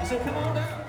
He said, come on down.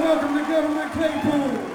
welcome to Government Claypool.